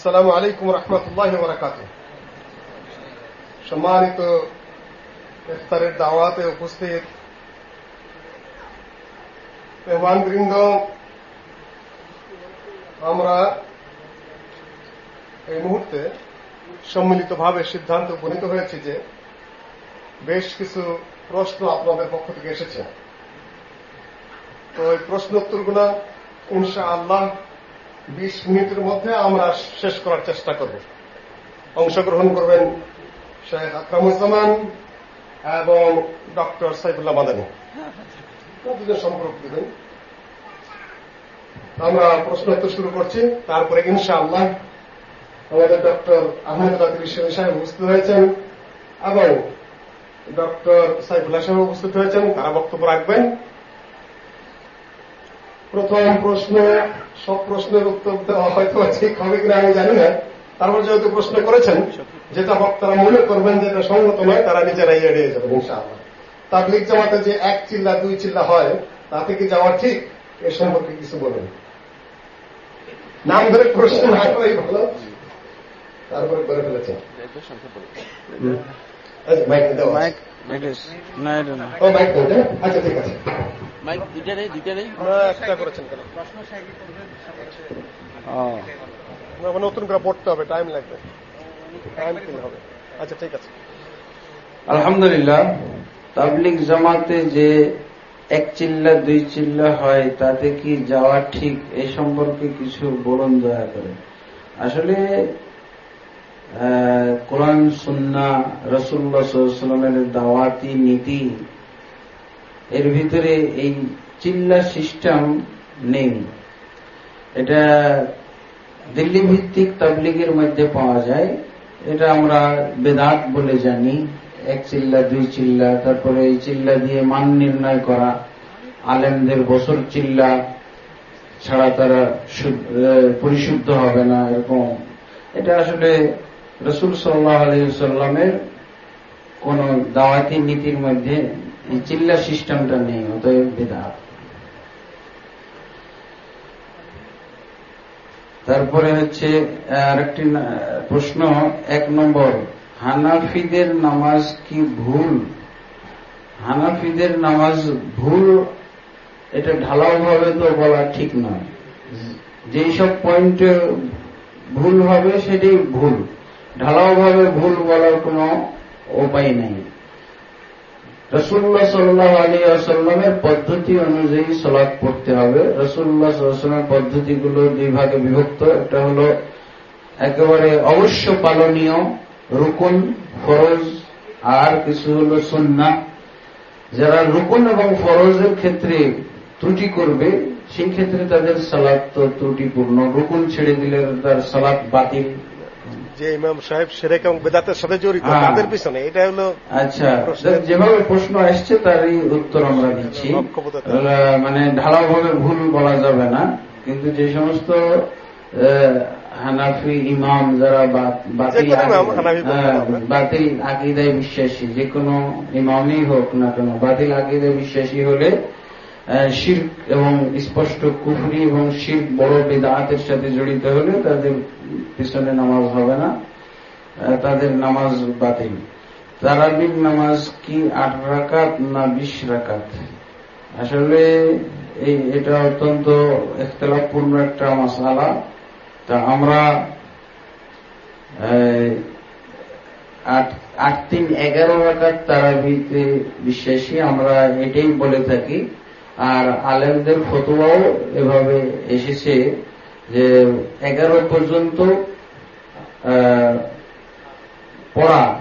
আসসালামু আলাইকুম রহমতুল্লাহ বরাকাত সম্মানিত ইফতারের দাওয়াতে উপস্থিত মেহমানবৃন্দ, আমরা এই মুহূর্তে সম্মিলিতভাবে সিদ্ধান্ত উপনীত হয়েছি যে বেশ কিছু প্রশ্ন আপনাদের পক্ষ থেকে এসেছে। তো এই প্রশ্ন ইনশা আল্লাহ বিশ মিনিটের মধ্যে আমরা শেষ করার চেষ্টা করব। অংশগ্রহণ করবেন শেখ আকরামুজ্জামান এবং ডক্টর সাইফুল্লাহ মাদানী। দুজন সম্পর্ক দিবেন? আমরা প্রশ্ন উত্তর শুরু করছি, তারপরে ইনশাআল্লাহ আমাদের ডক্টর আহমেদ বিশ্বনী সাহেব উপস্থিত হয়েছেন এবং ডক্টর সাইফুল্লাহ সাহেব উপস্থিত হয়েছেন, তারা বক্তব্য রাখবেন। প্রথম প্রশ্ন সব প্রশ্নের উত্তর দেওয়া হয়তো ঠিক হবে কিনা আমি জানি না তারপর যেহেতু প্রশ্ন করেছেন যেটা বক্তারা মনে করবেন যে এটা সঙ্গত নয় তারা নিজেরাই এড়িয়ে যাবেন ইনশাআল্লাহ তাবলিক জামাতে যে এক চিল্লা দুই চিল্লা হয় তাতে কি যাওয়া ঠিক এ সম্পর্কে কিছু বলুন নাম ধরে প্রশ্ন না করাই ভালো তারপরে করে ফেলেছেন আচ্ছা মাইক দেওয়া আছে। না এটা না ও মাইক আচ্ছা ঠিক আছে মাইক দুইটা নেই দুইটা নেই। একটা করেছেন কেন? নতুন করে পড়তে হবে টাইম লাগবে। টাইম হবে। আচ্ছা ঠিক আছে। আলহামদুলিল্লাহ তাবলিক জামাতে যে এক চিল্লা দুই চিল্লা হয় তাতে কি যাওয়া ঠিক এই সম্পর্কে কিছু বলুন দয়া করে। আসলে আহ, কোরআন সুন্না রসুল্লাহ সাল্লামের দাওয়াতি নীতি এর ভিতরে এই চিল্লা সিস্টেম নেই। এটা দিল্লি ভিত্তিক তাবলিগের মধ্যে পাওয়া যায়। এটা আমরা বেদাত বলে জানি। এক চিল্লা, দুই চিল্লা, তারপরে এই চিল্লা দিয়ে মান নির্ণয় করা। আলেমদের বছর চিল্লা ছাড়া তারা শুদ্ধ- পরিশুদ্ধ হবে না, এরকম। এটা আসলে রসুল সাল্লাহ আলহিসাল্লামের কোন দাওয়াতি নীতির মধ্যে এই চিল্লা সিস্টেমটা নেই, অতএব বেদাত। তারপরে হচ্ছে, আরেকটি প্রশ্ন, এক নম্বর, হানাফিদের নামাজ কি ভুল? হানাফিদের নামাজ ভুল, এটা ঢালাও ভাবে তো বলা ঠিক নয়। যেই সব পয়েন্টে ভুল হবে, সেটাই ভুল। ঢালাও ভাবে ভুল বলার কোনো উপায় নেই। রসুল্লাহ সাল্লাহ আলী আসাল্লামের পদ্ধতি অনুযায়ী সলাৎ পড়তে হবে। রসুল্লাহ সাল্লামের পদ্ধতিগুলো দুই ভাগে বিভক্ত। একটা হলো একেবারে অবশ্য পালনীয় রুকুন, ফরজ, আর কিছু হলো সুন্না যারা রুকুন এবং ফরজের ক্ষেত্রে ত্রুটি করবে, সেই ক্ষেত্রে তাদের সালাদ তো ত্রুটিপূর্ণ। রুকুন ছেড়ে দিলে তার সালাদ বাতিল। যে ইমাম সাহেব সেরেক এবং বেদাতের সাথে জড়িত হ্যাঁ। তাদের পিছনে। এটা হলো আচ্ছা যেভাবে প্রশ্ন আসছে তারই উত্তর আমরা দিচ্ছি। মানে ঢালাওভাবে ভুল বলা যাবে না। কিন্তু যে সমস্ত হানাফি ইমাম যারা হ্যাঁ। বাতিল আকিদায় বিশ্বাসী যে কোনো ইমামই হোক না কেন বাতিল আকিদায় বিশ্বাসী হলে শির্ক এবং স্পষ্ট কুফরি এবং শির্ক বড় বেদাতের সাথে জড়িত হলে তাদের পিছনে নামাজ হবে না তাদের নামাজ বাতিল। তারাবির নামাজ কি আট রাকাত না বিশ রাকাত? আসলে এটা অত্যন্ত এখতলাপূর্ণ একটা মশালা তা আমরা আট তিন এগারো রাকাত তারাবিতে বিশ্বাসী, আমরা এটাই বলে থাকি। আর আলেমদের ফতোয়াও এভাবে এসেছে যে এগারো পর্যন্ত পড়া।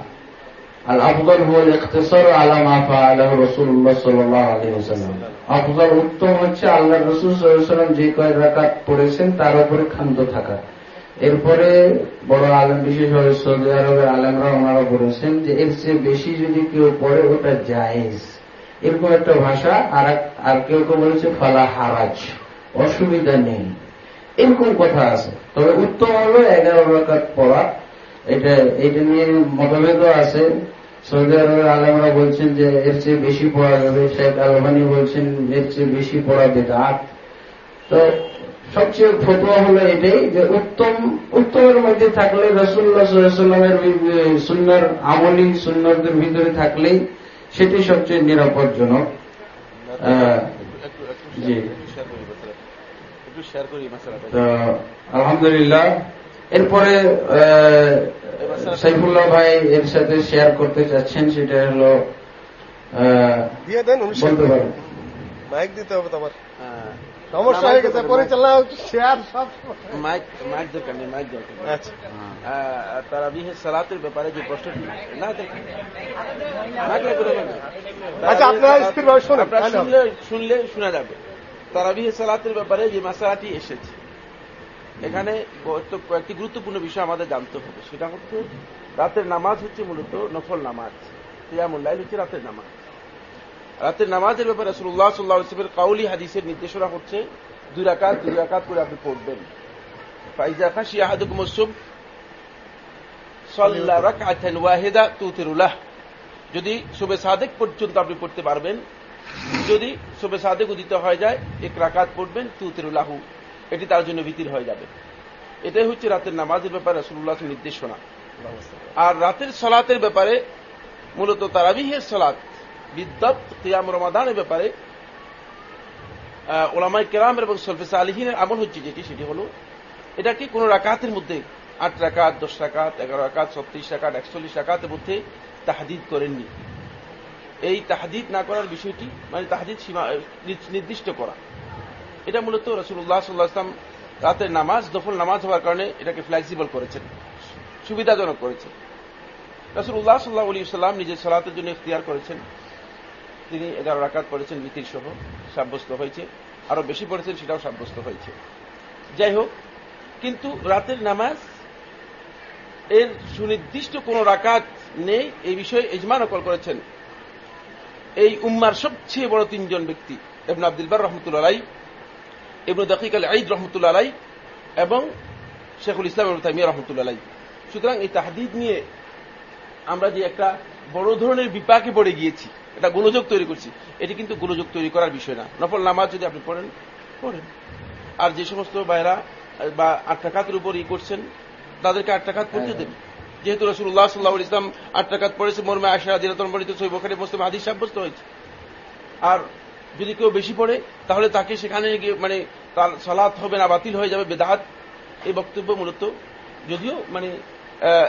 আল আফদল হুয়াল ইখতিসার আলা মা ফাআলাহু রাসূলুল্লাহ সাল্লাল্লাহু আলাইহি ওয়াসাল্লাম। আফদল উত্তম হচ্ছে আল্লাহ রাসূল ওয়াসাল্লাম যে কয় রাকাত পড়েছেন তার উপরে ক্ষান্ত থাকা। এরপরে বড় আলম বিশেষভাবে সৌদি আরবের আলমরা ওনারা বলেছেন যে এর চেয়ে বেশি যদি কেউ পড়ে, ওটা জায়েজ। এরকম একটা ভাষা, আর আর কেউ কেউ বলেছে ফালা হারাজ অসুবিধা নেই। এরকম কথা আছে। তবে উত্তম হলো এগারো রাকাত পড়া। এটা এটা নিয়ে মতভেদও আছে। সৌদি আরবের আলমরা বলছেন যে এর চেয়ে বেশি পড়া যাবে। শেখ আলবানি বলছেন এর চেয়ে বেশি পড়া বেদাত। তো সবচেয়ে ফটোয়া হলো এটাই যে উত্তম উত্তমের মধ্যে থাকলে রসুল্লাহামের সুন্নার আমলি সুন্নরদের ভিতরে থাকলেই সেটি সবচেয়ে নিরাপদজনক। জি। তো আলহামদুলিল্লাহ এরপরে সাইফুল্লাহ ভাই এর সাথে শেয়ার করতে চাচ্ছেন সেটা হল দিয়ে দেন বলতে পারেন। মাইক দিতে হবে তোমার সমস্যা হয়ে গেছে পরিচালনা শেয়ার সব মাইক মাইক দরকার নেই মাইক দরকার। আচ্ছা। আহ, তারাবিহের সালাতের ব্যাপারে যে প্রশ্নটি না দেখেন। আচ্ছা, আপনারা স্থিরভাবে। শুনলে শুনলে শোনা যাবে। তারাবিহের সালাতের ব্যাপারে যে মাসালাটি এসেছে এখানে কয়েকটি- গুরুত্বপূর্ণ বিষয় আমাদের জানতে হবে। সেটা হচ্ছে রাতের নামাজ হচ্ছে মূলত নফল নামাজ। কিয়ামুল্লাইল হচ্ছে রাতের নামাজ। রাতের নামাজের ব্যাপারে রসুল্লাহ সাল্লাহ ইসলামের কাউলি হাদিসের নির্দেশনা হচ্ছে দুই রাকাত দুই রাকাত করে আপনি পড়বেন। ফাইজা খাসি আহাদুকুম সুব সাল্লা রাকআতান ওয়াহিদা তুতিরুলাহ যদি সুবে সাদেক পর্যন্ত আপনি পড়তে পারবেন যদি সুবে সাদেক উদিত হয়ে যায় এক রাকাত পড়বেন তুতিরুলাহু এটি তার জন্য ভীতির হয়ে যাবে। এটাই হচ্ছে রাতের নামাজের ব্যাপারে রসুল্লাহ নির্দেশনা। আর রাতের সলাতের ব্যাপারে মূলত তারাবিহের সলাত বিদ্যাত কিয়াম রমাদানের ব্যাপারে ওলামাই কেরামের এবং সলফেসা আলিহিনের আমল হচ্ছে যেটি, সেটি হল এটাকে কোন রাকাতের মধ্যে আট রাকাত, দশ রাকাত, এগারো রাকাত, ছত্রিশ রাকাত, একচল্লিশ রাকাতের মধ্যে তাহাদিদ করেননি। এই তাহাদিদ না করার বিষয়টি মানে তাহাদিদ সীমা নির্দিষ্ট করা। এটা মূলত রসুল্লাহ সাল্লাহ আসলাম রাতের নামাজ, দফল নামাজ হওয়ার কারণে এটাকে ফ্লেক্সিবল করেছেন, সুবিধাজনক করেছেন। রসুল্লাহ সাল্লাহ আলী সাল্লাম নিজের সালাতের জন্য ইখতিয়ার করেছেন। তিনি এগারো রাকাত পড়েছেন মিতির সহ সাব্যস্ত হয়েছে। আরও বেশি পড়েছেন, সেটাও সাব্যস্ত হয়েছে। যাই হোক, কিন্তু রাতের নামাজ এর সুনির্দিষ্ট কোন রাকাত নেই, এই বিষয়ে ইজমা নকল করেছেন। এই উম্মার সবচেয়ে বড় তিনজন ব্যক্তি এবন আব্দুলবার রহমতুল্লাহ আলাই এবন দকিক আল ঈদ রহমতুল্লাহ আলাই এবং শেখুল ইসলাম এবন তাইমিয়া রহমতুল্লাহ আলাই সুতরাং এই তাহাদিদ নিয়ে আমরা যে একটা বড় ধরনের বিপাকে পড়ে গিয়েছি এটা গোলযোগ তৈরি করছি। এটি কিন্তু গোলযোগ তৈরি করার বিষয় না। নফল নামাজ যদি আপনি পড়েন পড়েন। আর যে সমস্ত ভাইরা বা আট টাকাতের উপর ই করছেন তাদেরকে আট টাকাত পড়তে দেন। যেহেতু রসুল্লাহ সাল্লাহ ইসলাম আট টাকাত পড়েছে মর্মে আশা দিনাতন বলিত সই বখারি মুসলিম হাদিস সাব্যস্ত হয়েছে। আর যদি কেউ বেশি পড়ে তাহলে তাকে সেখানে গিয়ে মানে তার সালাত হবে না বাতিল হয়ে যাবে বেদাত। এই বক্তব্য মূলত যদিও মানে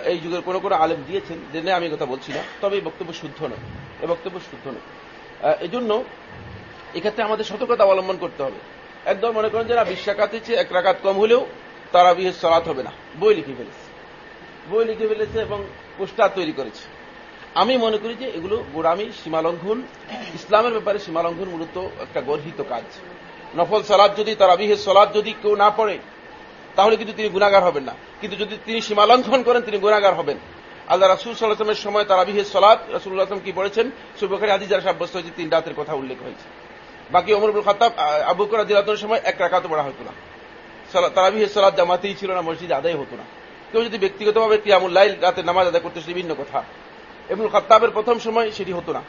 এই যুগের কোনো কোনো আলেম দিয়েছেন জেনে আমি কথা বলছি না। তবে এই বক্তব্য শুদ্ধ নয়। এই বক্তব্য শুদ্ধ নয়। আহ, এই জন্য এক্ষেত্রে আমাদের সতর্কতা অবলম্বন করতে হবে। একদম মনে করেন যারা বিশ রাকাত চেয়ে এক রাকাত কম হলেও তারা বিহের সলাৎ হবে না। বই লিখে ফেলেছে। বই লিখে ফেলেছে এবং পোস্টার তৈরি করেছে। আমি মনে করি যে এগুলো গোড়ামি সীমালঙ্ঘন ইসলামের ব্যাপারে সীমালঙ্ঘন মূলত একটা গর্হিত কাজ। নফল সালাদ যদি তারাবিহের সলাদ যদি কেউ না পড়ে তাহলে কিন্তু তিনি গুণাগার হবেন না। কিন্তু যদি তিনি সীমালঙ্ঘন করেন, তিনি গুণাগার হবেন। আল্লাহ রাসুল সাল্লাহামের সময় তার তারাবিহের সলাদ রাসুল্লাহ আসলাম কি বলেছেন? সুবখারি আদি যারা সাব্যস্ত হয়েছে, তিন রাতের কথা উল্লেখ হয়েছে। বাকি অমরুল খাতাব আবু করা দিলাতের সময় এক রাকাত পড়া হতো না। তারাবিহের সলাদ জামাতেই ছিল না, মসজিদে আদায় হতো না। কেউ যদি ব্যক্তিগতভাবে কিয়ামুল্লাইল রাতের নামাজ আদায় করতে সে ভিন্ন কথা। এবনুল খাত্তাবের প্রথম সময় সেটি হতো না।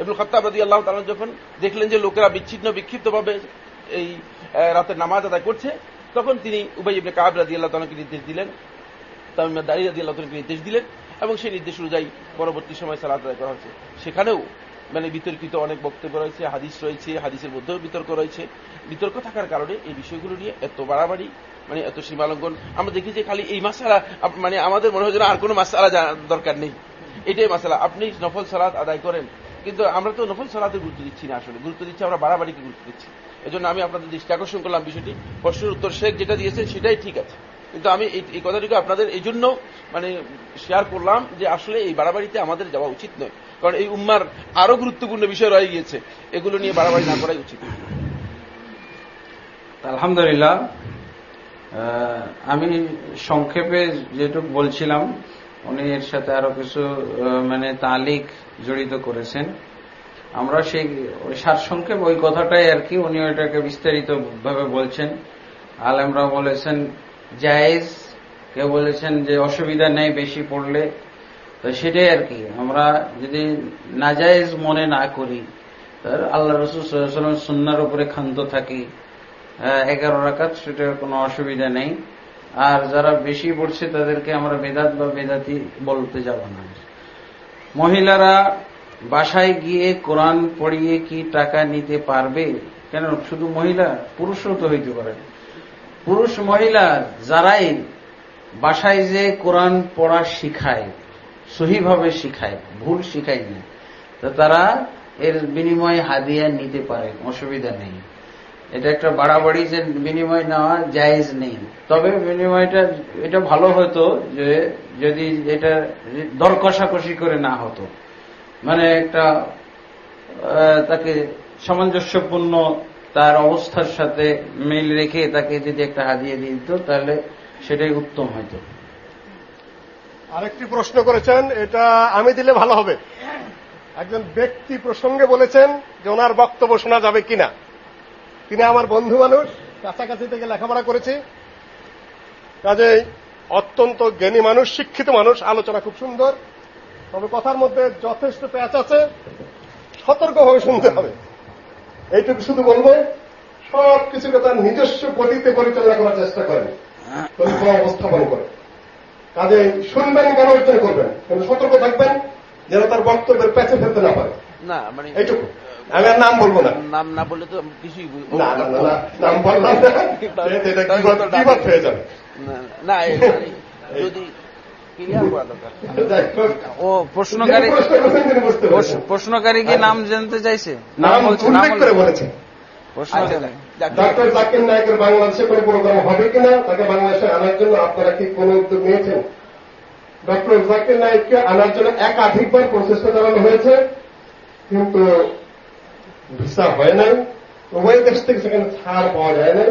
এবনুল খাত্তাব রাদি আল্লাহ তালা যখন দেখলেন যে লোকেরা বিচ্ছিন্ন, বিক্ষিপ্তভাবে এই রাতের নামাজ আদায় করছে তখন তিনি উবাই ইবনে কাব রাদি আল্লাহ তালাকে নির্দেশ দিলেন, তামিমা দাঁড়িয়ে রাদি আল্লাহ তালাকে নির্দেশ দিলেন এবং সেই নির্দেশ অনুযায়ী পরবর্তী সময় সালাত আদায় করা হয়েছে। সেখানেও মানে বিতর্কিত অনেক বক্তব্য রয়েছে, হাদিস রয়েছে, হাদিসের মধ্যেও বিতর্ক রয়েছে। বিতর্ক থাকার কারণে এই বিষয়গুলো নিয়ে এত বাড়াবাড়ি মানে এত সীমালঙ্ঘন। আমরা দেখি যে খালি এই মাসালা মানে আমাদের মনে হয় যেন আর কোনো মাসালা দরকার নেই। এটাই মাসালা। আপনি নফল সালাত আদায় করেন কিন্তু আমরা তো নফল সালাতে গুরুত্ব দিচ্ছি না আসলে। গুরুত্ব দিচ্ছি, আমরা বাড়াবাড়িকে গুরুত্ব দিচ্ছি। এজন্য আমি আপনাদের দৃষ্টি আকর্ষণ করলাম বিষয়টি। প্রশ্নের উত্তর শেখ যেটা দিয়েছেন সেটাই ঠিক আছে। কিন্তু আমি এই কথাটিকে আপনাদের এই জন্য মানে শেয়ার করলাম যে আসলে এই বাড়াবাড়িতে আমাদের যাওয়া উচিত নয়। কারণ এই উম্মার আরও গুরুত্বপূর্ণ বিষয় রয়ে গিয়েছে। এগুলো নিয়ে বাড়াবাড়ি না করাই উচিত। আলহামদুলিল্লাহ আমি সংক্ষেপে যেটুকু বলছিলাম উনি এর সাথে আরও কিছু মানে তালিক জড়িত করেছেন। আমরা সেই ওই সারসংক্ষেপ ওই কথাটাই আর কি উনি ওইটাকে বিস্তারিত ভাবে বলছেন। আলেমরা বলেছেন, জায়েজ কেউ বলেছেন যে অসুবিধা নেই বেশি পড়লে। তো সেটাই আর কি। আমরা যদি নাজায়েজ মনে না করি তার আল্লাহ রসুল সুন্নার উপরে ক্ষান্ত থাকি। এগারো রাখাত সেটার কোনো অসুবিধা নেই। আর যারা বেশি পড়ছে তাদেরকে আমরা বেদাত বা বেদাতি বলতে যাব না। মহিলারা বাসায় গিয়ে কোরআন পড়িয়ে কি টাকা নিতে পারবে? কেন? শুধু মহিলা, পুরুষও তো হইতে পারে। পুরুষ মহিলা যারাই বাসায় যে কোরআন পড়া শিখায়, সহিভাবে শিখায়, ভুল শিখায় না, তো তারা এর বিনিময়ে হাদিয়া নিতে পারে, অসুবিধা নেই। এটা একটা বাড়াবাড়ি যে বিনিময় নেওয়া জায়েজ নেই। তবে বিনিময়টা এটা ভালো হতো যে যদি এটা দর কষাকষি করে না হতো। মানে একটা তাকে সামঞ্জস্যপূর্ণ তার অবস্থার সাথে মিল রেখে তাকে যদি একটা হাদিয়ে দিয়ে দিত তাহলে সেটাই উত্তম হইত আরেকটি প্রশ্ন করেছেন এটা আমি দিলে ভালো হবে। একজন ব্যক্তি প্রসঙ্গে বলেছেন যে ওনার বক্তব্য শোনা যাবে কিনা। তিনি আমার বন্ধু মানুষ কাছাকাছি থেকে লেখাপড়া করেছি। কাজেই অত্যন্ত জ্ঞানী মানুষ, শিক্ষিত মানুষ, আলোচনা খুব সুন্দর। তবে কথার মধ্যে যথেষ্ট প্যাচ আছে সতর্কভাবে শুনতে হবে। এইটুকু শুধু বলব, সব কিছুকে তার নিজস্ব গতিতে পরিচালনা করার চেষ্টা করেন। কোনো অবস্থাপন করে। কাজে শুনবেন অর্জন করবেন? কিন্তু সতর্ক থাকবেন? যেন তার বক্তব্যের প্যাচে ফেলতে না পারে। না মানে এইটুকু। আমি আর নাম বলব না। নাম না বললে তো কিছুই না না না নাম বললাম না। হয়ে যাবে। না যদি করা দরকার। ও প্রশ্নকারী প্রশ্নকারীকে নাম জানতে চাইছে? নাম করে বলেছে। ডক্টর জাকির নায়কের বাংলাদেশে কোন প্রোগ্রাম হবে কিনা তাকে বাংলাদেশে আনার জন্য আপনারা কি কোন উদ্যোগ নিয়েছেন? ডক্টর জাকির নায়ককে আনার জন্য একাধিকবার প্রচেষ্টা চালানো হয়েছে কিন্তু ভিসা হয় নাই। উভয় দেশ থেকে সেখানে ছাড় পাওয়া যায় না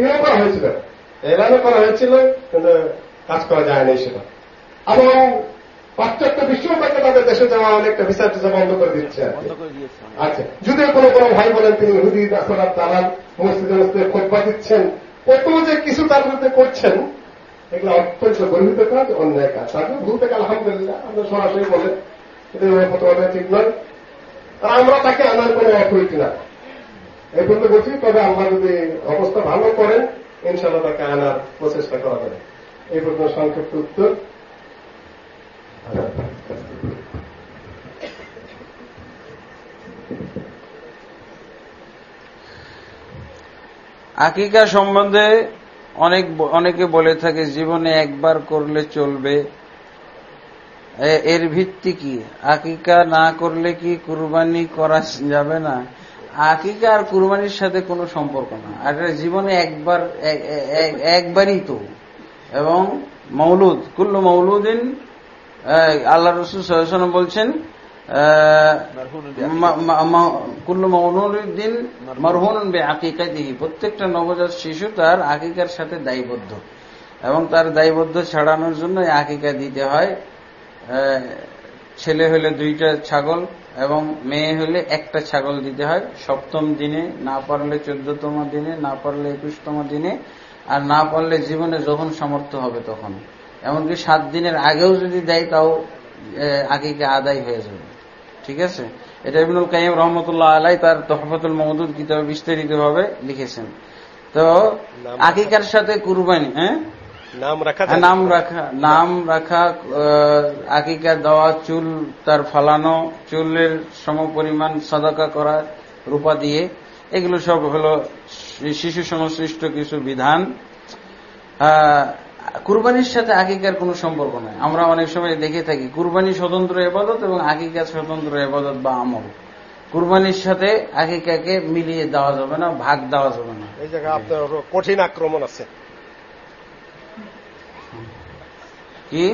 ইয়ে করা হয়েছিল। এলানো করা হয়েছিল কিন্তু কাজ করা যায়নি সেটা। এবং পাশ্চাত্য বিশ্বও তাকে তাদের দেশে যাওয়া অনেকটা ভিসা টিসা বন্ধ করে দিচ্ছে আচ্ছা যদি কোনো কোনো ভাই বলেন তিনি হুদি দাসরাত দালাল মসজিদে মসজিদে খোঁজবা দিচ্ছেন কত যে কিছু তার বিরুদ্ধে করছেন এগুলো অত্যন্ত গর্বিত কাজ, অন্যায় কাজ। তাকে ভুল থেকে আলহামদুলিল্লাহ, আমরা সরাসরি বলে কিন্তু ফটোটা ঠিক নয়। আর আমরা তাকে আনার কোনো অথরিটি না। এই পর্যন্ত বলছি, তবে আমরা যদি অবস্থা ভালো করেন ইনশাল্লাহ তাকে আনার প্রচেষ্টা করা যাবে। এই পর্যন্ত সংক্ষিপ্ত উত্তর। আকিকা সম্বন্ধে অনেক অনেকে বলে থাকে, জীবনে একবার করলে চলবে। এর ভিত্তি কি? আকিকা না করলে কি কুরবানি করা যাবে না? আকিকা আর কুরবানির সাথে কোনো সম্পর্ক না। আর জীবনে একবার একবারই তো। এবং মৌলুদ, কুল্লু মৌলুদিন আল্লাহ রসুল বলছেন কুল্লু মৌলুদ্দিন মরহুন প্রত্যেকটা নবজাত শিশু তার আকিকার সাথে দায়বদ্ধ। এবং তার দায়বদ্ধ ছাড়ানোর জন্য আকিকা দিতে হয়। ছেলে হলে দুইটা ছাগল এবং মেয়ে হলে একটা ছাগল দিতে হয়। সপ্তম দিনে না পারলে চোদ্দতম দিনে, না পারলে একুশতম দিনে, আর না পারলে জীবনে যখন সামর্থ্য হবে তখন। এমনকি সাত দিনের আগেও যদি দেয় তাও আকিকে আদায় হয়ে যাবে। ঠিক আছে? এটা ইবনুল কাইম রহমতুল্লাহ আলাই তার তহফতুল মহদুদ কিতাবে বিস্তারিত ভাবে লিখেছেন। তো আকিকার সাথে কুরবানি হ্যাঁ? নাম রাখা নাম রাখা নাম রাখা আকিকা দেওয়া চুল তার ফালানো চুলের সম পরিমাণ সাদাকা করা রূপা দিয়ে এগুলো সব হলো শিশু সংশ্লিষ্ট কিছু বিধান। কুরবানির সাথে আকিকার কোনো সম্পর্ক নাই। আমরা অনেক সময় দেখে থাকি কুরবানি স্বতন্ত্র এবাদত এবং আকিকা স্বতন্ত্র এবাদত বা আমল। কুরবানির সাথে আকিকাকে মিলিয়ে দেওয়া যাবে না ভাগ দেওয়া যাবে না। এই জায়গায় আপনার কঠিন আক্রমণ আছে। কি?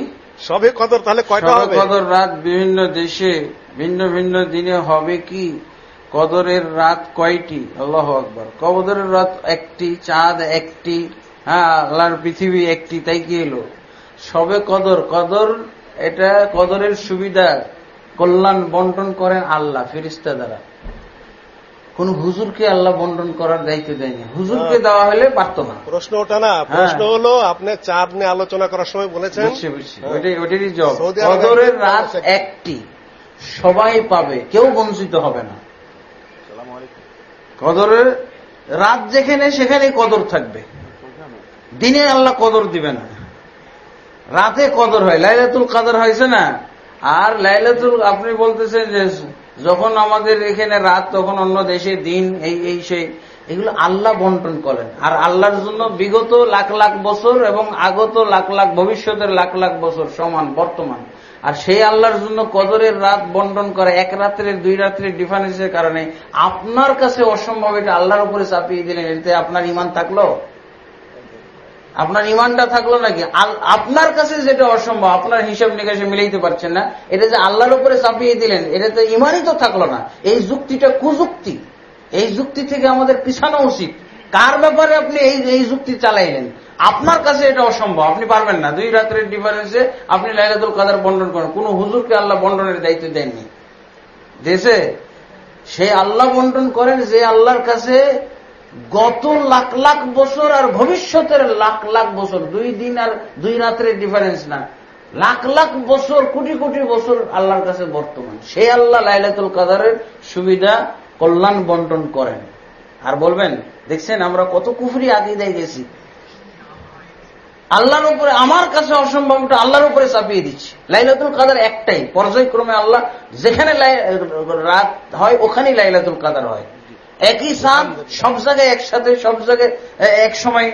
সবে কদর তাহলে কয়টা হবে? কদর রাত বিভিন্ন দেশে ভিন্ন ভিন্ন দিনে হবে কি? কদরের রাত কয়টি? আল্লাহ আকবর। কদরের রাত একটি চাঁদ একটি হ্যাঁ আল্লাহর পৃথিবী একটি তাই কি এলো সবে কদর কদর এটা কদরের সুবিধা কল্যাণ বন্টন করেন আল্লাহ ফিরিস্তা দ্বারা। কোন হুজুরকে আল্লাহ বন্টন করার দায়িত্ব দেয়নি। হুজুরকে দেওয়া হলে পারত না। প্রশ্ন ওটা না। হ্যাঁ। প্রশ্ন হলো আপনি চাঁদ নিয়ে আলোচনা করার সময় বলেছেন। ওইটাই- ওইটারই জব কদরের রাত একটি। সবাই পাবে কেউ বঞ্চিত হবে না। কদরের রাত যেখানে সেখানে কদর থাকবে। দিনে আল্লাহ কদর দিবে না রাতে কদর হয়, লাইলাতুল কাদর হয়েছে না? আর লাইলাতুল, আপনি বলতেছেন যে যখন আমাদের এখানে রাত, তখন অন্য দেশে দিন, এই এই সেই, এগুলো আল্লাহ বন্টন করেন। আর আল্লাহর জন্য বিগত লাখ লাখ বছর এবং আগত লাখ লাখ, ভবিষ্যতের লাখ লাখ বছর সমান, বর্তমান। আর সেই আল্লাহর জন্য কদরের রাত বন্টন করা, এক রাত্রের, দুই রাত্রের ডিফারেন্সের কারণে আপনার কাছে অসম্ভব এটা আল্লাহর উপরে চাপিয়ে দিলেন, এতে আপনার ইমান থাকল? আপনার ইমানটা থাকল নাকি? আপনার কাছে যেটা অসম্ভব, আপনার হিসাব নিকাশে মিলাইতে পারছেন না, এটা যে আল্লাহর উপরে চাপিয়ে দিলেন, এটা তো ইমানই তো থাকল না। এই যুক্তিটা কুযুক্তি। এই যুক্তি থেকে আমাদের পিছানো উচিত। কার ব্যাপারে আপনি এই এই যুক্তি চালাইলেন? আপনার কাছে এটা অসম্ভব। আপনি পারবেন না। দুই রাত্রের ডিফারেন্সে আপনি লাইলাতুল কাদার বন্টন করেন। কোন হুজুরকে আল্লাহ বন্টনের দায়িত্ব দেননি। দেশে সেই আল্লাহ বন্টন করেন যে আল্লাহর কাছে গত লাখ লাখ বছর আর ভবিষ্যতের লাখ লাখ বছর, দুই দিন আর দুই রাত্রের ডিফারেন্স না। লাখ লাখ বছর, কোটি কোটি বছর আল্লাহর কাছে বর্তমান। সেই আল্লাহ লাইলাতুল কাদারের সুবিধা, কল্যাণ বন্টন করেন। আর বলবেন, দেখছেন আমরা কত কুফরি আকিদায় গেছি। আল্লাহর উপরে, আমার কাছে অসম্ভবটা আল্লাহর উপরে চাপিয়ে দিচ্ছি। লাইলাতুল কাদার একটাই, পর্যায়ক্রমে আল্লাহ যেখানে রাত হয়, ওখানেই লাইলাতুল কাদার হয়। একই চাঁদ সব জায়গায় একসাথে, সব জায়গায় এক সময়,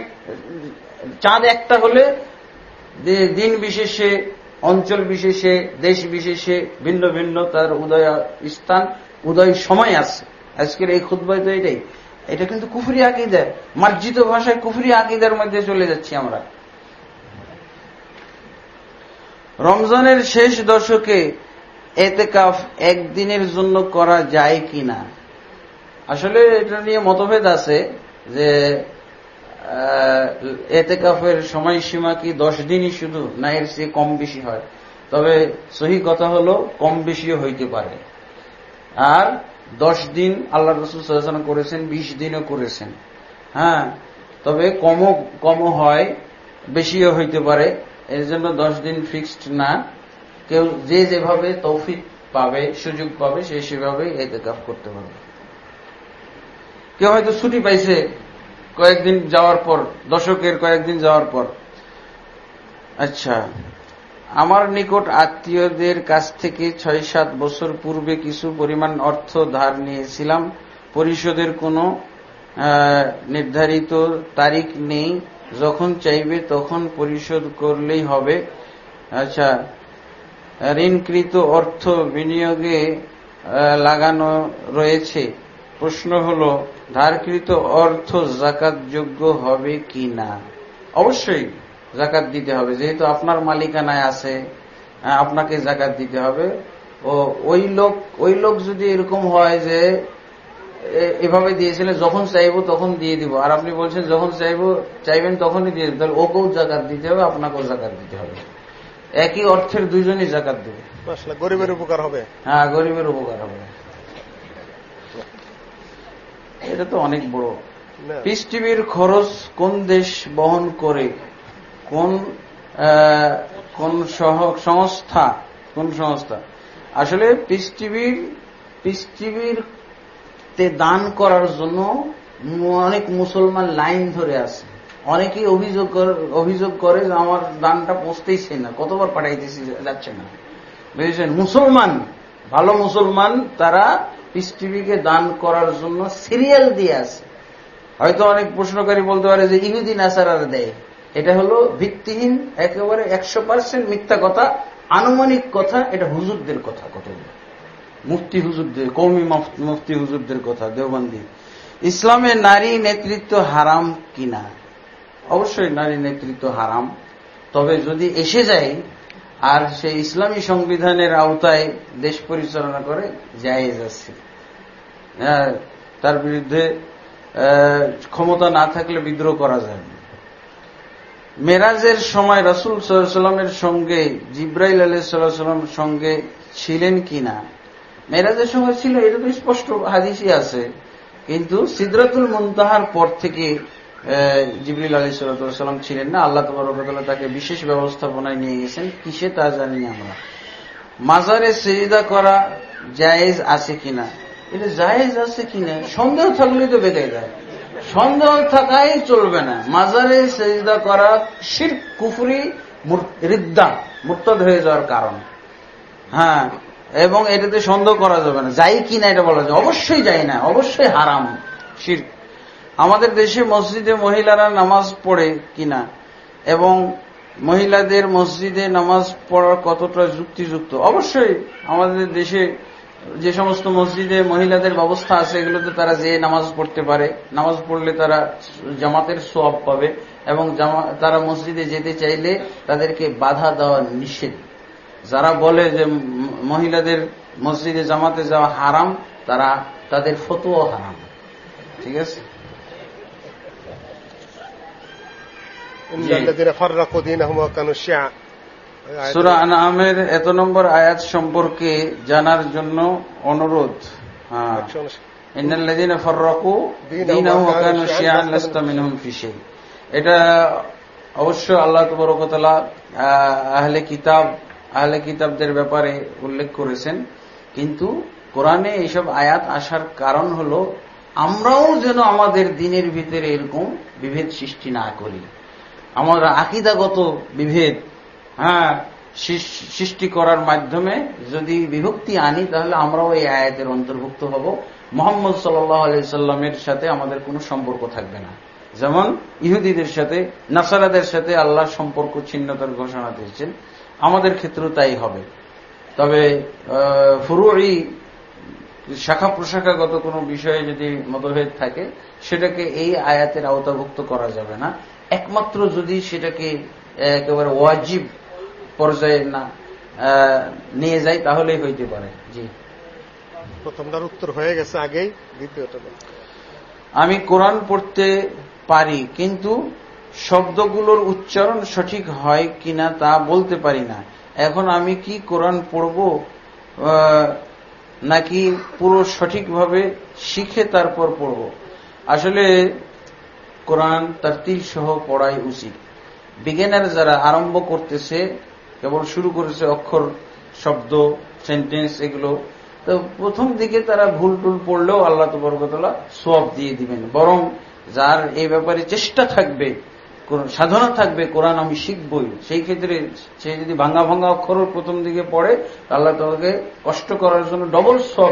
চাঁদ একটা হলে দিন বিশেষে, অঞ্চল বিশেষে, দেশ বিশেষে, ভিন্ন ভিন্ন তার উদয় স্থান, উদয় সময় আছে। আজকের এই খুদ্বাই তো এটাই। এটা কিন্তু কুফরি আকিদার মার্জিত ভাষায় কুফরি আকিদার মধ্যে চলে যাচ্ছি আমরা। রমজানের শেষ দশকে এতেকাফ একদিনের জন্য করা যায় কিনা? আসলে এটা নিয়ে মতভেদ আছে যে আহ, এতেকাফের সময়সীমা কি দশ দিনই শুধু? না এর চেয়ে কম বেশি হয়। তবে সহি কথা হলো কম বেশিও হইতে পারে। আর দশ দিন আল্লাহ রসুল সাল্লাম করেছেন বিশ দিনও করেছেন। হ্যাঁ তবে কমও কমও হয় বেশিও হইতে পারে। এর জন্য দশ দিন ফিক্সড না। কেউ যে যেভাবে তৌফিক পাবে সুযোগ পাবে সে সেভাবে এতেকাফ করতে পারবে কেউ হয়তো ছুটি পাইছে কয়েকদিন যাওয়ার পর, দশকের কয়েকদিন যাওয়ার পর। আচ্ছা আমার নিকট আত্মীয়দের কাছ থেকে ছয় সাত বছর পূর্বে কিছু পরিমাণ অর্থ ধার নিয়েছিলাম। পরিশোধের কোনো নির্ধারিত তারিখ নেই। যখন চাইবে তখন পরিশোধ করলেই হবে। আচ্ছা ঋণকৃত অর্থ বিনিয়োগে লাগানো রয়েছে। প্রশ্ন হলো ধারকৃত অর্থ জাকাত যোগ্য হবে কি না অবশ্যই জাকাত দিতে হবে। যেহেতু আপনার মালিকানায় আছে হ্যাঁ, আপনাকে জাকাত দিতে হবে। ও ওই লোক ওই লোক যদি এরকম হয় যে এভাবে দিয়েছিলেন যখন চাইব তখন দিয়ে দিব। আর আপনি বলছেন যখন চাইব চাইবেন তখনই দিয়ে দিব। তাহলে ওকেও জাকাত দিতে হবে আপনাকেও জাকাত দিতে হবে। একই অর্থের দুইজনই জাকাত দেবে। গরিবের উপকার হবে। হ্যাঁ গরিবের উপকার হবে। এটা তো অনেক বড়। পিস টিভির খরচ কোন দেশ বহন করে? কোন কোন সংস্থা? কোন সংস্থা? আসলে পিস টিভির পিস টিভির তে দান করার জন্য অনেক মুসলমান লাইন ধরে আছে। অনেকেই অভিযোগ অভিযোগ করে যে আমার দানটা পৌঁছতেইছে না কতবার পাঠাইতেছি যাচ্ছে না। বুঝেছেন? মুসলমান ভালো মুসলমান তারা পিস টিভিকে দান করার জন্য সিরিয়াল দিয়ে আছে। হয়তো অনেক প্রশ্নকারী বলতে পারে যে ইহুদিন আসার দেয়। এটা হলো ভিত্তিহীন, একেবারে একশো পার্সেন্ট মিথ্যা কথা, আনুমানিক কথা, এটা হুজুরদের কথা কতগুলো? মুফতি হুজুরদের, কৌমি মুফতি হুজুরদের কথা, দেওবন্দি। ইসলামে নারী নেতৃত্ব হারাম কিনা? অবশ্যই নারী নেতৃত্ব হারাম। তবে যদি এসে যায় আর সে ইসলামী সংবিধানের আওতায় দেশ পরিচালনা করে জায়েজ আছে। হ্যাঁ, তার বিরুদ্ধে ক্ষমতা না থাকলে বিদ্রোহ করা যায় মেরাজের সময় রসুল সাল্লামের সঙ্গে জিব্রাইল আলাইসাল্লামের সঙ্গে ছিলেন কিনা? মেরাজের সময় ছিল এটা তো স্পষ্ট হাদিসই আছে। কিন্তু সিদ্রাতুল মুন্তাহার পর থেকে জিবরিল আলী সাল্লাম ছিলেন না। আল্লাহ তবরকতলা তাকে বিশেষ ব্যবস্থাপনায় নিয়ে গেছেন। কিসে তা জানি আমরা। মাজারে সেজদা করা জায়েজ আছে কিনা? এটা জায়েজ আছে কিনা? সন্দেহ থাকলে তো বেঁধে যায় সন্দেহ থাকাই চলবে না। মাজারে সেজদা করা শির, কুফুরি রিদ্দা মুক্তদ হয়ে যাওয়ার কারণ। হ্যাঁ এবং এটাতে সন্দেহ করা যাবে না। যাই কিনা এটা বলা যায়। অবশ্যই যাই না। অবশ্যই হারাম। শির আমাদের দেশে মসজিদে মহিলারা নামাজ পড়ে কিনা? এবং মহিলাদের মসজিদে নামাজ পড়ার কতটা যুক্তিযুক্ত? অবশ্যই আমাদের দেশে যে সমস্ত মসজিদে মহিলাদের ব্যবস্থা আছে, এগুলোতে তারা যেয়ে নামাজ পড়তে পারে। নামাজ পড়লে তারা জামাতের সোয়াব পাবে এবং তারা মসজিদে যেতে চাইলে তাদেরকে বাধা দেওয়া নিষেধ। যারা বলে যে মহিলাদের মসজিদে জামাতে যাওয়া হারাম, তারা তাদের ফতুও হারাম। ঠিক আছে? সুরা আনামের এত নম্বর আয়াত সম্পর্কে জানার জন্য অনুরোধ হ্যাঁ। এটা অবশ্য আল্লাহ তবরকতলা আহলে কিতাব আহলে কিতাবদের ব্যাপারে উল্লেখ করেছেন। কিন্তু কোরআনে এইসব আয়াত আসার কারণ হল আমরাও যেন আমাদের দিনের ভিতরে এরকম বিভেদ সৃষ্টি না করি। আমরা আকিদাগত বিভেদ হ্যাঁ সৃষ্টি করার মাধ্যমে যদি বিভক্তি আনি, তাহলে আমরাও এই আয়াতের অন্তর্ভুক্ত হব। মোহাম্মদ সাল্লামের সাথে আমাদের কোনো সম্পর্ক থাকবে না। যেমন ইহুদিদের সাথে, নাসারাদের সাথে আল্লাহ সম্পর্ক ছিন্নতার ঘোষণা দিয়েছেন। আমাদের ক্ষেত্রেও তাই হবে। তবে ফুরুই শাখা প্রশাখাগত কোনো বিষয়ে যদি মতভেদ থাকে, সেটাকে এই আয়াতের আওতাভুক্ত করা যাবে না। একমাত্র যদি সেটাকে একেবারে ওয়াজিব পর্যায়ে না নিয়ে যায় তাহলেই হইতে পারে। জি। প্রথমটার উত্তর হয়ে গেছে আগেই দ্বিতীয়টা আমি কোরআন পড়তে পারি কিন্তু শব্দগুলোর উচ্চারণ সঠিক হয় কিনা তা বলতে পারি না। এখন আমি কি কোরআন পড়ব নাকি পুরো সঠিকভাবে শিখে তারপর পড়ব? আসলে কোরআন তারতিল সহ পড়াই উচিত। বিজ্ঞানের যারা আরম্ভ করতেছে, কেবল শুরু করেছে অক্ষর, শব্দ সেন্টেন্স এগুলো, তো প্রথম দিকে তারা ভুল টুল পড়লেও আল্লাহ তবরকতলা সব দিয়ে দিবেন। বরং যার এই ব্যাপারে চেষ্টা থাকবে সাধনা থাকবে, কোরআন আমি শিখবই। সেই ক্ষেত্রে সে যদি ভাঙ্গা ভাঙ্গা অক্ষর প্রথম দিকে পড়ে আল্লাহ তাকে কষ্ট করার জন্য ডবল সব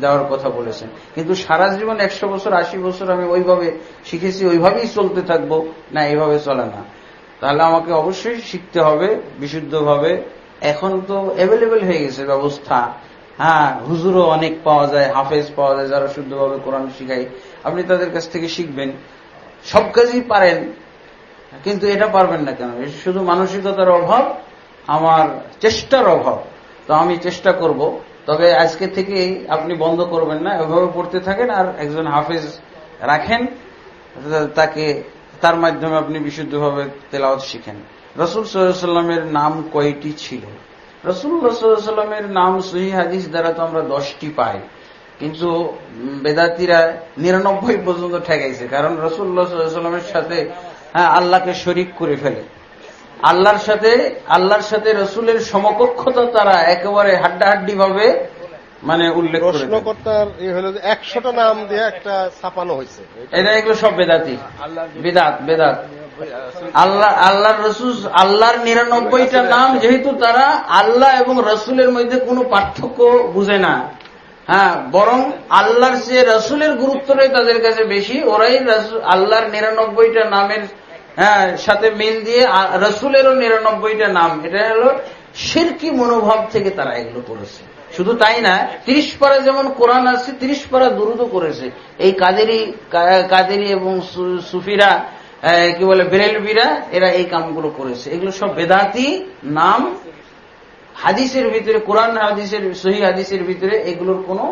দেওয়ার কথা বলেছেন। কিন্তু সারা জীবন একশো বছর, আশি বছর আমি ওইভাবে শিখেছি, ওইভাবেই চলতে থাকব। না এইভাবে চলে না। তাহলে আমাকে অবশ্যই শিখতে হবে, বিশুদ্ধভাবে। এখন তো অ্যাভেলেবেল হয়ে গেছে ব্যবস্থা। হ্যাঁ হুজুরও অনেক পাওয়া যায়, হাফেজ পাওয়া যায়, যারা শুদ্ধভাবে কোরআন শিখাই আপনি তাদের কাছ থেকে শিখবেন। সব কাজই পারেন। কিন্তু এটা পারবেন না কেন? শুধু মানসিকতার অভাব, আমার চেষ্টার অভাব। তো আমি চেষ্টা করব। তবে আজকে থেকে আপনি বন্ধ করবেন না, এভাবে পড়তে থাকেন আর একজন হাফেজ রাখেন, তাকে, তার মাধ্যমে আপনি বিশুদ্ধভাবে তেলাওয়াত শিখেন। রসুল সাল্লামের নাম কয়টি ছিল? রসুল্লাহ সাল্লামের নাম সহি হাদিস দ্বারা তো আমরা দশটি পাই। কিন্তু বেদাতিরা নিরানব্বই পর্যন্ত ঠেকাইছে। কারণ রসুল্লাহ সাল্লামের সাথে হ্যাঁ আল্লাহকে শরিক করে ফেলে। আল্লাহর সাথে আল্লাহর সাথে রসুলের সমকক্ষতা তারা একেবারে হাড্ডাহাড্ডি ভাবে মানে উল্লেখ প্রশ্নকর্তার একশোটা নাম দিয়ে একটা ছাপানো হয়েছে। এটা এগুলো সব বেদাতি। বেদাত বেদাত। আল্লাহ আল্লাহর রসুল আল্লাহর নিরানব্বইটা নাম যেহেতু তারা আল্লাহ এবং রসুলের মধ্যে কোনো পার্থক্য বুঝে না। হ্যাঁ বরং আল্লাহর চেয়ে রসুলের গুরুত্বটাই তাদের কাছে বেশি, ওরাই আল্লাহর নিরানব্বইটা নামের হ্যাঁ সাথে মিল দিয়ে রসুলেরও নিরানব্বইটা নাম। এটা হলো শিরকি মনোভাব থেকে তারা এগুলো করেছে। শুধু তাই না, তিরিশ পারা যেমন কোরআন আছে, তিরিশ পারা দুরুদও করেছে। এই কাদেরি কাদেরি এবং সুফিরা কি বলে, বেরেলবিরা, এরা এই কামগুলো করেছে। এগুলো সব বেদাতি নাম হাদিসের ভিতরে, কোরআন হাদিসের, সহি হাদিসের ভিতরে এগুলোর কোনো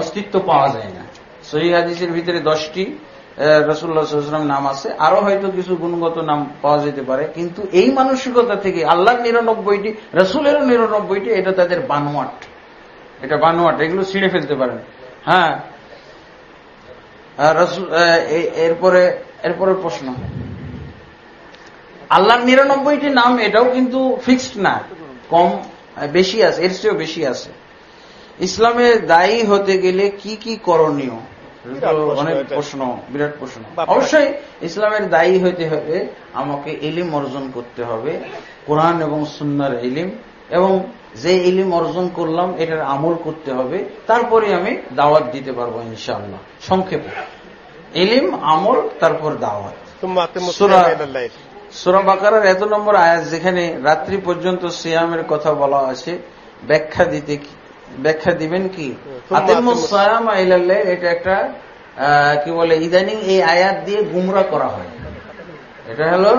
অস্তিত্ব পাওয়া যায় না। সহি হাদিসের ভিতরে দশটি রসুল্লাহাম নাম আছে। আরও হয়তো কিছু গুণগত নাম পাওয়া যেতে পারে, কিন্তু এই মানসিকতা থেকে আল্লাহর নিরানব্বইটি, রসুলেরও নিরানব্বইটি, এটা তাদের বানোয়াট। এটা বানোয়াট, এগুলো ছিঁড়ে ফেলতে পারেন। হ্যাঁ। এরপরে এরপরে প্রশ্ন। আল্লাহর নিরানব্বইটি নাম এটাও কিন্তু ফিক্সড না। কম বেশি আছে এর চেয়েও বেশি আছে। ইসলামে দায়ী হতে গেলে কি কি করণীয়? অনেক প্রশ্ন বিরাট প্রশ্ন। অবশ্যই ইসলামের দায়ী হইতে হবে আমাকে ইলিম অর্জন করতে হবে কোরআন এবং সুন্নার ইলিম এবং যে ইলিম অর্জন করলাম এটার আমল করতে হবে তারপরে আমি দাওয়াত দিতে পারব ইনশাআল্লাহ। সংক্ষেপে। ইলিম আমল তারপর দাওয়াত। সুরা বাকারার এত নম্বর আয়াত যেখানে রাত্রি পর্যন্ত সিয়ামের কথা বলা আছে ব্যাখ্যা দিতে ব্যাখ্যা দিবেন কি? এটা একটা কি বলে ইদানিং এই আয়াত দিয়ে গুমরা করা হয়। এটা হলো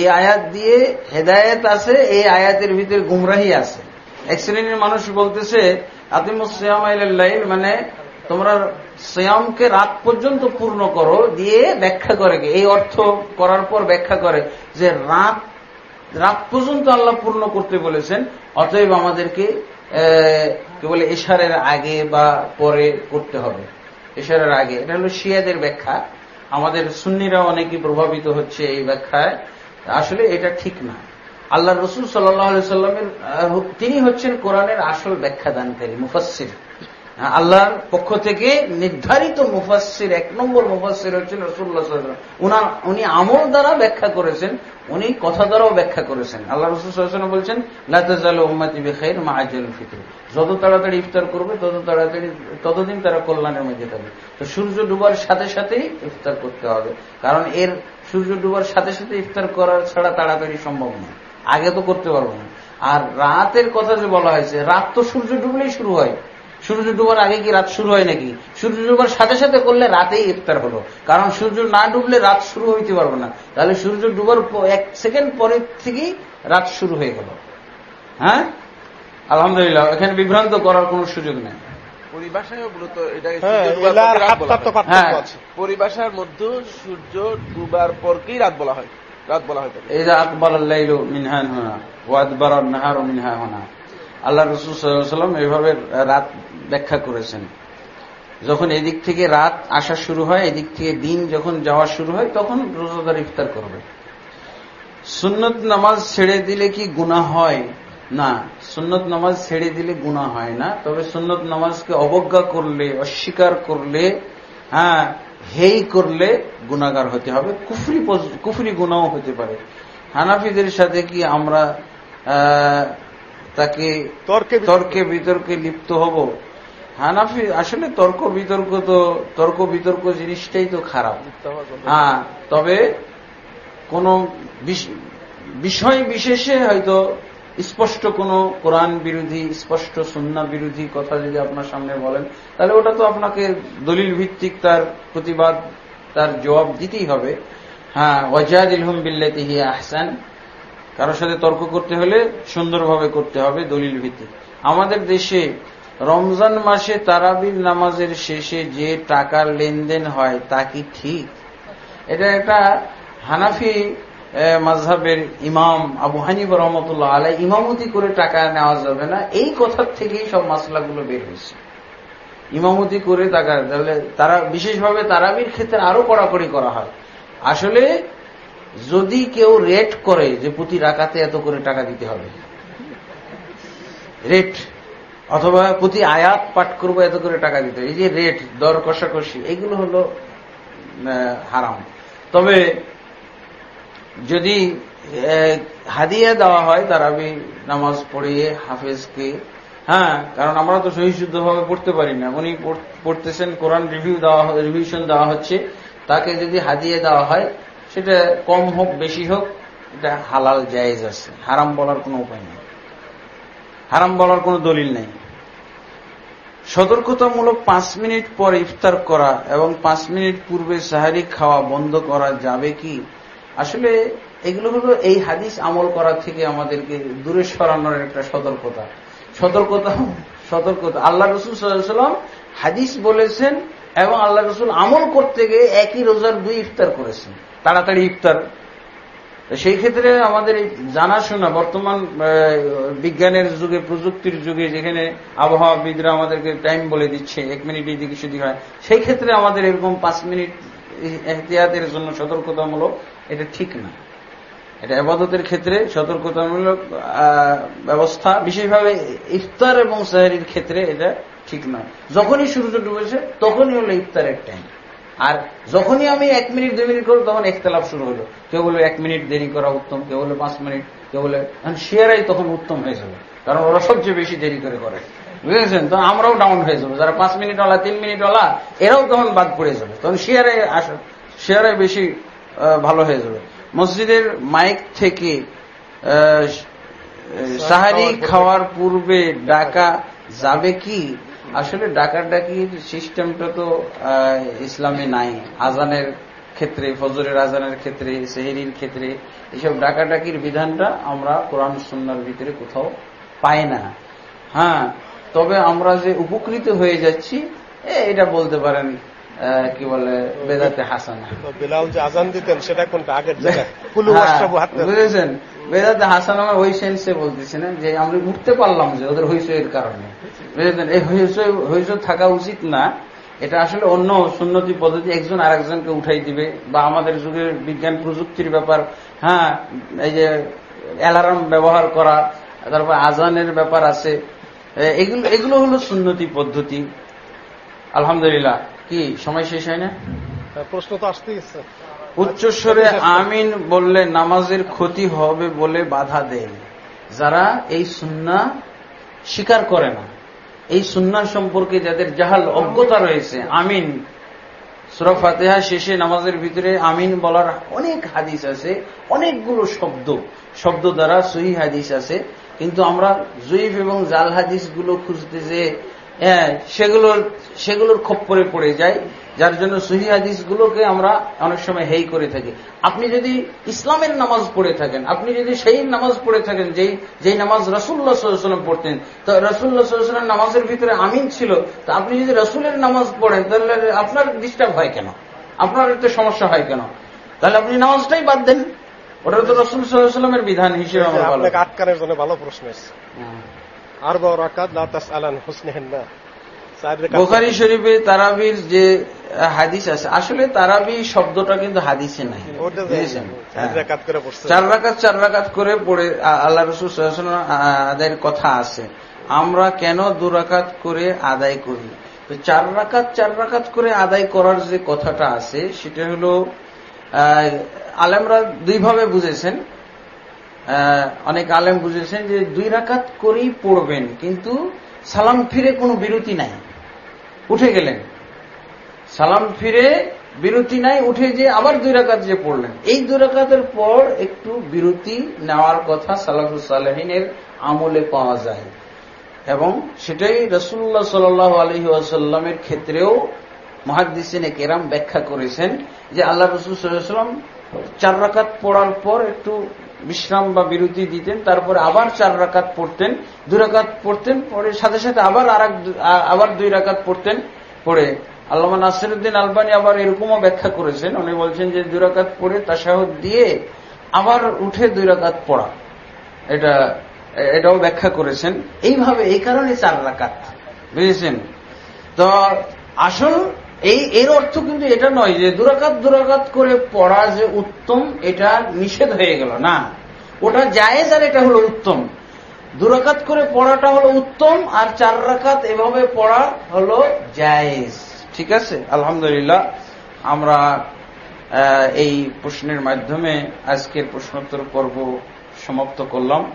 এই আয়াত দিয়ে হেদায়ত আছে এই আয়াতের ভিতরে গুমরাহি আছে। এক শ্রেণির মানুষ বলতেছে আতিমুসিয়াম মানে তোমরা সিয়ামকে রাত পর্যন্ত পূর্ণ করো, দিয়ে ব্যাখ্যা করে? এই অর্থ করার পর ব্যাখ্যা করে যে রাত রাত পর্যন্ত আল্লাহ পূর্ণ করতে বলেছেন, অতএব আমাদেরকে কি বলে, এশারের আগে বা পরে করতে হবে। এশারের আগে। এটা হলো শিয়াদের ব্যাখ্যা। আমাদের সুন্নিরা অনেকে প্রভাবিত হচ্ছে এই ব্যাখ্যায়। আসলে এটা ঠিক না। আল্লাহ রসুল সাল্লাহ সাল্লামের তিনি হচ্ছেন কোরআনের আসল ব্যাখ্যা দানকারী মুফাসির আল্লাহর পক্ষ থেকে নির্ধারিত মুফাসির এক নম্বর মুফাসির হচ্ছেন রসুল্লাহ উনার উনি আমল দ্বারা ব্যাখ্যা করেছেন, উনি কথা দ্বারাও ব্যাখ্যা করেছেন। আল্লাহ রসুল বলছেন লাতাজাল উম্মাতি মাহাজুল ফিতর। যত তাড়াতাড়ি ইফতার করবে, তত তাড়াতাড়ি, ততদিন তারা কল্যাণের মধ্যে থাকবে। তো সূর্য ডুবার সাথে সাথেই ইফতার করতে হবে। কারণ এর সূর্য ডুবার সাথে সাথে ইফতার করার ছাড়া তাড়াতাড়ি সম্ভব নয়। আগে তো করতে পারব না। আর রাতের কথা যে বলা হয়েছে, রাত তো সূর্য ডুবলেই শুরু হয়। সূর্য ডুবার আগে কি রাত শুরু হয় নাকি? সূর্য ডুবার সাথে সাথে করলে রাতেই ইফতার হলো। কারণ সূর্য না ডুবলে রাত শুরু হইতে পারবে না। তাহলে সূর্য ডুবার এক সেকেন্ড পরের থেকেই রাত শুরু হয়ে গেল। হ্যাঁ? আলহামদুলিল্লাহ এখানে বিভ্রান্ত করার কোনো সুযোগ নেই। পরিভাষায় মূলত এটা হ্যাঁ সূর্য ডুবার এলার পরকেই রাত বলা হয়। পরিভাষার মধ্যে সূর্য ডুবার পরকেই রাত বলা হয়। রাত বলা হয় তাকে। ইজা আকবর আল্লাইল মিনহান হোনা ওয়াদবার নাহার মিনহা হোনা। আল্লাহ রসুল সাল্লাম এইভাবে রাত ব্যাখ্যা করেছেন। যখন এদিক থেকে রাত আসা শুরু হয়, এদিক থেকে দিন যখন যাওয়া শুরু হয়, তখন রোজাদার ইফতার করবে। সুন্নত নামাজ ছেড়ে দিলে কি গুনাহ হয়? না, সুন্নত নামাজ ছেড়ে দিলে গুনাহ হয় না। তবে সুন্নত নামাজকে অবজ্ঞা করলে, অস্বীকার করলে হ্যাঁ হেই করলে গুনাগার হতে হবে। কুফরি কুফরি গুনাও হতে পারে। হানাফিদের সাথে কি আমরা তাকে তর্কে বিতর্কে। তর্কে বিতর্কে লিপ্ত হব। হানাফি আসলে তর্ক বিতর্ক তো তর্ক বিতর্ক জিনিসটাই তো খারাপ। হ্যাঁ তবে কোন বিষয় বিশেষে হয়তো স্পষ্ট কোন কোরআন বিরোধী স্পষ্ট সুন্না বিরোধী কথা যদি আপনার সামনে বলেন তাহলে ওটা তো আপনাকে দলিল ভিত্তিক তার প্রতিবাদ তার জবাব দিতেই হবে। হ্যাঁ ওয়াজাদ ইলহম বিল্লাতি হিয়া আহসান। কারোর সাথে তর্ক করতে হলে সুন্দরভাবে করতে হবে দলিল ভিত্তিক। আমাদের দেশে রমজান মাসে তারাবির নামাজের শেষে যে টাকার লেনদেন হয়, তা কি ঠিক? এটা একটা হানাফি মাযহাবের ইমাম আবু হানিফ রহমতুল্লাহ আলাই ইমামতি করে টাকা নেওয়া যাবে না। এই কথার থেকেই সব মাসলাগুলো বের হয়েছে। ইমামতি করে টাকা, তাহলে তারা, বিশেষভাবে তারাবির ক্ষেত্রে আরও কড়াকড়ি করা হয়। আসলে যদি কেউ রেট করে যে প্রতি রাকাতে এত করে টাকা দিতে হবে রেট অথবা প্রতি আয়াত পাঠ করব এত করে টাকা দিতে এই যে রেট দর কষাকষি, এগুলো হলো হারাম। তবে যদি হাদিয়া দেওয়া হয় তারাবি নামাজ পড়িয়ে হাফেজকে হ্যাঁ কারণ আমরা তো সহিশুদ্ধভাবে পড়তে পারি না। উনি পড়- পড়তেছেন, কোরআন রিভিউ দেওয়া রিভিউশন দেওয়া হচ্ছে, তাকে যদি হাদিয়ে দেওয়া হয় সেটা কম হোক, বেশি হোক, এটা হালাল জায়েজ আছে। হারাম বলার কোনো উপায় নেই। হারাম বলার কোনো দলিল নেই। সতর্কতামূলক পাঁচ মিনিট পর ইফতার করা এবং পাঁচ মিনিট পূর্বে সাহারি খাওয়া বন্ধ করা যাবে কি? আসলে এগুলো হলো এই হাদিস আমল করা থেকে আমাদেরকে দূরে সরানোর একটা সতর্কতা। সতর্কতা সতর্কতা। আল্লাহ রসুল সাল্লাম হাদিস বলেছেন এবং আল্লাহ রসুল আমল করতে গিয়ে একই রোজার দুই ইফতার করেছেন। তাড়াতাড়ি ইফতার। সেই ক্ষেত্রে আমাদের এই জানাশোনা, বর্তমান বিজ্ঞানের যুগে, প্রযুক্তির যুগে যেখানে আবহাওয়াবিদরা আমাদেরকে টাইম বলে দিচ্ছে, এক মিনিট এই দিকে সেদিকে হয়, সেই ক্ষেত্রে আমাদের এরকম পাঁচ মিনিট এহতিয়াতের জন্য সতর্কতামূলক এটা ঠিক না। এটা আবাদতের ক্ষেত্রে সতর্কতামূলক ব্যবস্থা, বিশেষভাবে ইফতার এবং সাহারির ক্ষেত্রে এটা ঠিক নয় যখনই সূর্য ডুবেছে, তখনই হলো ইফতারের টাইম আর যখনই আমি এক মিনিট দুই মিনিট করব তখন একতলাপ শুরু হলো। কেউ বলে এক মিনিট দেরি করা উত্তম কেউ বলে পাঁচ মিনিট কেউ বলে শেয়ারাই তখন উত্তম হয়ে যাবে। কারণ ওরা সবচেয়ে বেশি দেরি করে করে। বুঝেছেন? তো আমরাও ডাউন হয়ে যাব। যারা পাঁচ মিনিট ওলা তিন মিনিট ওলা এরাও তখন বাদ পড়ে যাবে। তখন শেয়ারে শেয়ারে বেশি ভালো হয়ে যাবে। মসজিদের মাইক থেকে সাহারি খাওয়ার পূর্বে ডাকা যাবে কি? আসলে ডাকাডাকির সিস্টেমটা তো ইসলামে নাই। আজানের ক্ষেত্রে ফজরের আজানের ক্ষেত্রে সেহেরির ক্ষেত্রে এসব ডাকাডাকির বিধানটা আমরা কোরআন সন্ন্যার ভিতরে কোথাও পাই না। হ্যাঁ তবে আমরা যে উপকৃত হয়ে যাচ্ছি এটা বলতে পারেন কি বলে বেদাতে হাসান। বিলাল যে আজান দিতেন সেটা কোনটা? আগের বুঝেছেন? বেদাতে হাসান আমার ওই সেন্সে বলতেছি না যে আমরা উঠতে পারলাম যে ওদের হইচইয়ের কারণে। বুঝেছেন? এই হইচই হইচই থাকা উচিত না। এটা আসলে অন্য সুন্নতি পদ্ধতি, একজন আর একজনকে উঠাই দিবে বা আমাদের যুগের বিজ্ঞান প্রযুক্তির ব্যাপার হ্যাঁ এই যে অ্যালার্ম ব্যবহার করা, তারপর আজানের ব্যাপার আছে এগুলো এগুলো হলো সুন্নতি পদ্ধতি। আলহামদুলিল্লাহ। কি, সময় শেষ হয় না? প্রশ্ন তো আসতেই উচ্চস্বরে আমিন বললে নামাজের ক্ষতি হবে বলে বাধা দেয়। যারা এই সুন্না স্বীকার করে না, এই সুন্নার সম্পর্কে যাদের জাহাল অজ্ঞতা রয়েছে, আমিন। সুরা ফাতেহা শেষে নামাজের ভিতরে আমিন বলার অনেক হাদিস আছে, অনেকগুলো শব্দ শব্দ দ্বারা সহি হাদিস আছে। কিন্তু আমরা জয়ীফ এবং জাল হাদিসগুলো খুঁজতে যে হ্যাঁ সেগুলোর সেগুলোর খপ্পরে পড়ে যায় যার জন্য সহি হাদিসগুলোকে আমরা অনেক সময় হেই করে থাকি। আপনি যদি ইসলামের নামাজ পড়ে থাকেন আপনি যদি সেই নামাজ পড়ে থাকেন যেই যেই নামাজ রসুল্লাহ সাল্লাম পড়তেন তো রসুল্লাহ সাল্লাম নামাজের ভিতরে আমিন ছিল তো আপনি যদি রসুলের নামাজ পড়েন তাহলে আপনার ডিস্টার্ব হয় কেন? আপনার একটু সমস্যা হয় কেন? তাহলে আপনি নামাজটাই বাদ দেন। ওটা তো রসুল সাল্লামের বিধান হিসেবে আটকানের জন্য ভালো প্রশ্ন আর রাকাত লা তাসআলান হুসনিহিন্না বোখারি শরীফে তারাবির যে হাদিস আছে আসলে তারাবি শব্দটা কিন্তু হাদিসে নাই। চার রাকাত চার রাকাত করে পড়ে আল্লাহ রসুল আদায়ের কথা আছে। আমরা কেন দু দুরাকাত করে আদায় করি? তো চার রাকাত চার রাকাত করে আদায় করার যে কথাটা আছে সেটা হলো আলেমরা দুইভাবে বুঝেছেন। অনেক আলেম বুঝেছেন যে দুই রাকাত করেই পড়বেন, কিন্তু সালাম ফিরে কোনো বিরতি নাই। উঠে গেলেন। সালাম ফিরে বিরতি নাই, উঠে যে আবার দুই রাকাত যে পড়লেন। এই দুই রাকাতের পর একটু বিরতি নেওয়ার কথা সালাফুল সালাহিনের আমলে পাওয়া যায়। এবং সেটাই রসুল্লাহ সাল আলহি আসাল্লামের ক্ষেত্রেও মহাদিসিনে কেরাম ব্যাখ্যা করেছেন যে আল্লাহ রসুল সাল্লাম চার রাকাত পড়ার পর একটু বিশ্রাম বা বিরতি দিতেন, তারপরে আবার চার রাকাত পড়তেন, দুই রাকাত পড়তেন, পরে সাথে সাথে আবার আর আবার দুই রাকাত পড়তেন, পড়ে। আল্লামা নাসিরুদ্দিন আলবানি আবার এরকমও ব্যাখ্যা করেছেন। উনি বলছেন যে দুই রাকাত পড়ে তাসাহদ দিয়ে আবার উঠে দুই রাকাত পড়া। এটা, এটাও ব্যাখ্যা করেছেন। এইভাবে এই কারণে চার রাকাত। বুঝেছেন? তো আসল এই, এর অর্থ কিন্তু এটা নয় যে দুরাকাত দুরাকাত করে পড়া যে উত্তম, এটা নিষেধ হয়ে গেল। না। ওটা জায়েজ আর এটা হলো উত্তম। দুরাকাত করে পড়াটা হলো উত্তম আর চার রাকাত এভাবে পড়া হলো জায়েজ। ঠিক আছে? আলহামদুলিল্লাহ, আমরা এই প্রশ্নের মাধ্যমে আজকের প্রশ্নোত্তর পর্ব সমাপ্ত করলাম।